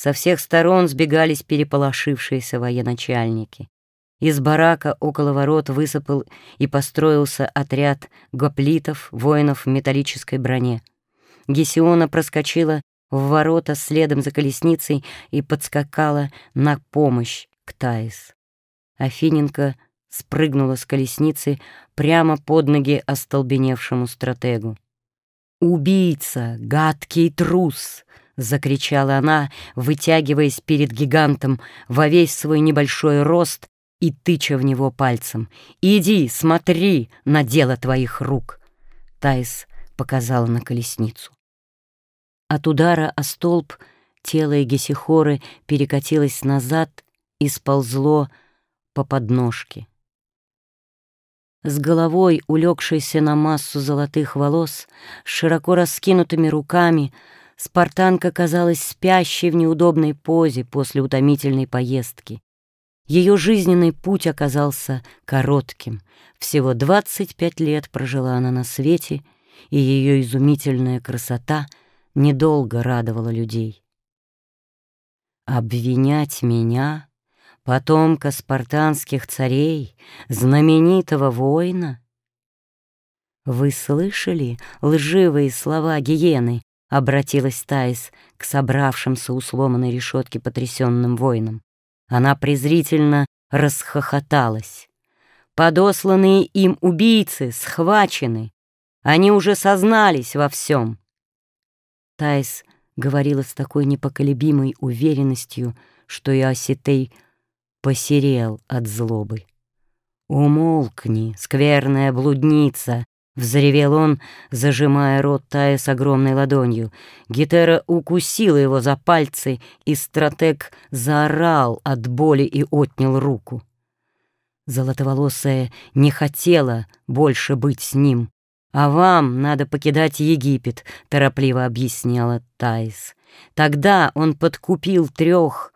Со всех сторон сбегались переполошившиеся военачальники. Из барака около ворот высыпал и построился отряд гоплитов, воинов в металлической броне. Гесиона проскочила в ворота следом за колесницей и подскакала на помощь к Таис. Афиненко спрыгнула с колесницы прямо под ноги остолбеневшему стратегу. «Убийца! Гадкий трус!» — закричала она, вытягиваясь перед гигантом во весь свой небольшой рост и тыча в него пальцем. «Иди, смотри на дело твоих рук!» Таис показала на колесницу. От удара о столб тело Гесихоры перекатилось назад и сползло по подножке. С головой, улегшейся на массу золотых волос, широко раскинутыми руками, спартанка казалась спящей в неудобной позе после утомительной поездки. Ее жизненный путь оказался коротким. Всего 25 лет прожила она на свете, и ее изумительная красота — недолго радовало людей. Обвинять меня, потомка спартанских царей, знаменитого воина? Вы слышали лживые слова гиены? Обратилась Таис к собравшимся у сломанной решетки потрясенным воинам. Она презрительно расхохоталась. Подосланные им убийцы схвачены. Они уже сознались во всем. Тайс говорила с такой непоколебимой уверенностью, что и Осетей посерел от злобы. «Умолкни, скверная блудница!» — взревел он, зажимая рот Тая с огромной ладонью. Гетера укусила его за пальцы, и стратег заорал от боли и отнял руку. Золотоволосая не хотела больше быть с ним. «А вам надо покидать Египет», — торопливо объясняла Таис. «Тогда он подкупил трех...»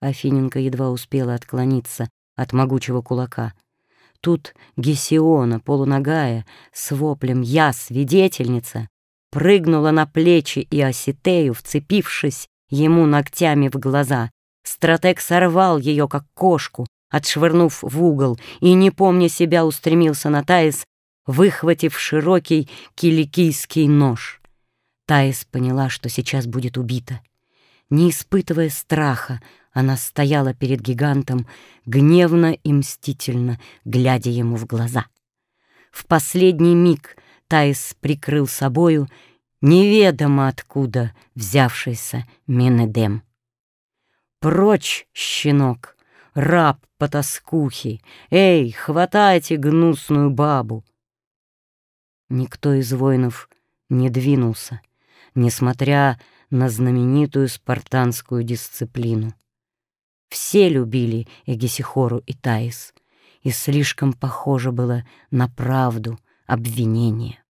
Афиненко едва успела отклониться от могучего кулака. Тут Гесиона, полуногая, с воплем «Я свидетельница!» прыгнула на плечи и Осетею, вцепившись ему ногтями в глаза. Стратег сорвал ее, как кошку, отшвырнув в угол, и, не помня себя, устремился на Таис, выхватив широкий киликийский нож. Таис поняла, что сейчас будет убита. Не испытывая страха, она стояла перед гигантом, гневно и мстительно, глядя ему в глаза. В последний миг Таис прикрыл собою неведомо откуда взявшийся Менедем. «Прочь, щенок, раб потаскухи! Эй, хватайте гнусную бабу!» Никто из воинов не двинулся, несмотря на знаменитую спартанскую дисциплину. Все любили Эгесихору и Таис, и слишком похоже было на правду обвинения.